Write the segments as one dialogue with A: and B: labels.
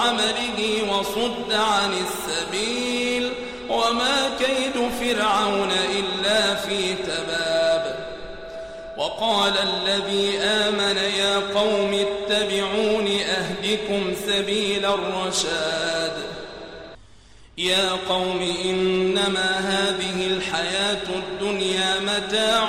A: عمله وصد عن السبيل وما كيد فرعون إلا في تباب. وقال الذي آمن يا قوم اتبعون أهدكم سبيل الرشاد. يا قوم إنما هذه الحياة الدنيا متاع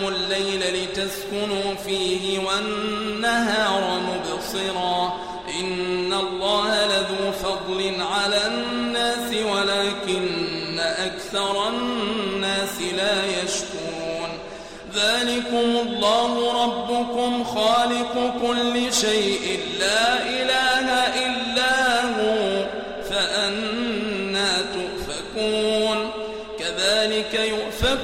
A: لكم الليل لتسكنوا فيه والنهار مبصرا. إن الله لذو فضل على الناس ولكن أكثر الناس لا يشكرون. ذلكم الله ربكم خالق كل شيء. لا إله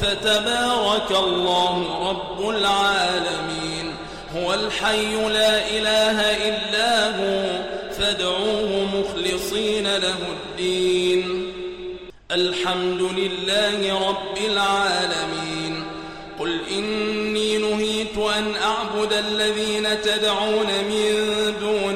A: فتبارك الله رب العالمين. هو الحي لا إله إلا هو فادعوه مخلصين له الدين. الحمد لله رب العالمين. قل إني نهيت أن أعبد الذين تدعون من دون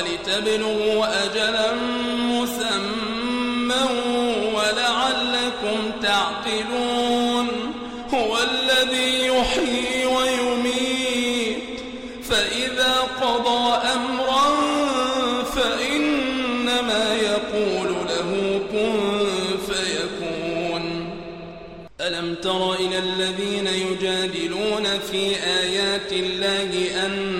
A: ولتبلغوا أجلا مسمى ولعلكم تعقلون هو الذي يحيي ويميت فإذا قضى أمرا فإنما يقول له كن فيكون. ألم تر إلى الذين يجادلون في آيات الله يصرفون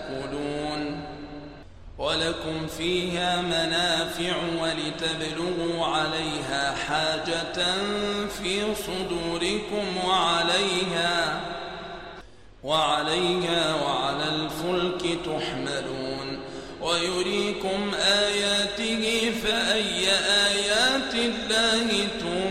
A: ولكم فيها منافع ولتبلغوا عليها حاجة في صدوركم وعليها وعليها وعلى الفلك تحملون ويريكم آياته فأي آيات الله تنكرون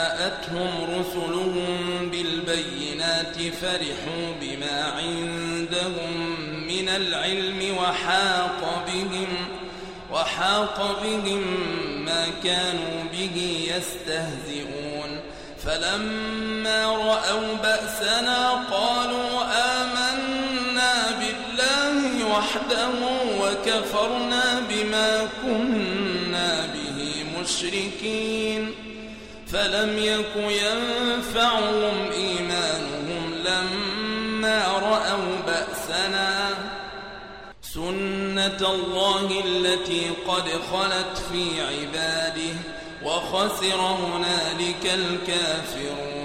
A: فرحوا بما عندهم من العلم وحاق بهم وحاق بهم ما كانوا به يستهزئون فلما رأوا بأسنا قالوا آمنا بالله وحده وكفرنا بما كنا به مشركين فلم يك ينفعهم إيمانهم رأوا بأسنا. سنة الله التي قد خلت في عباده وخسر هنالك الكافرون.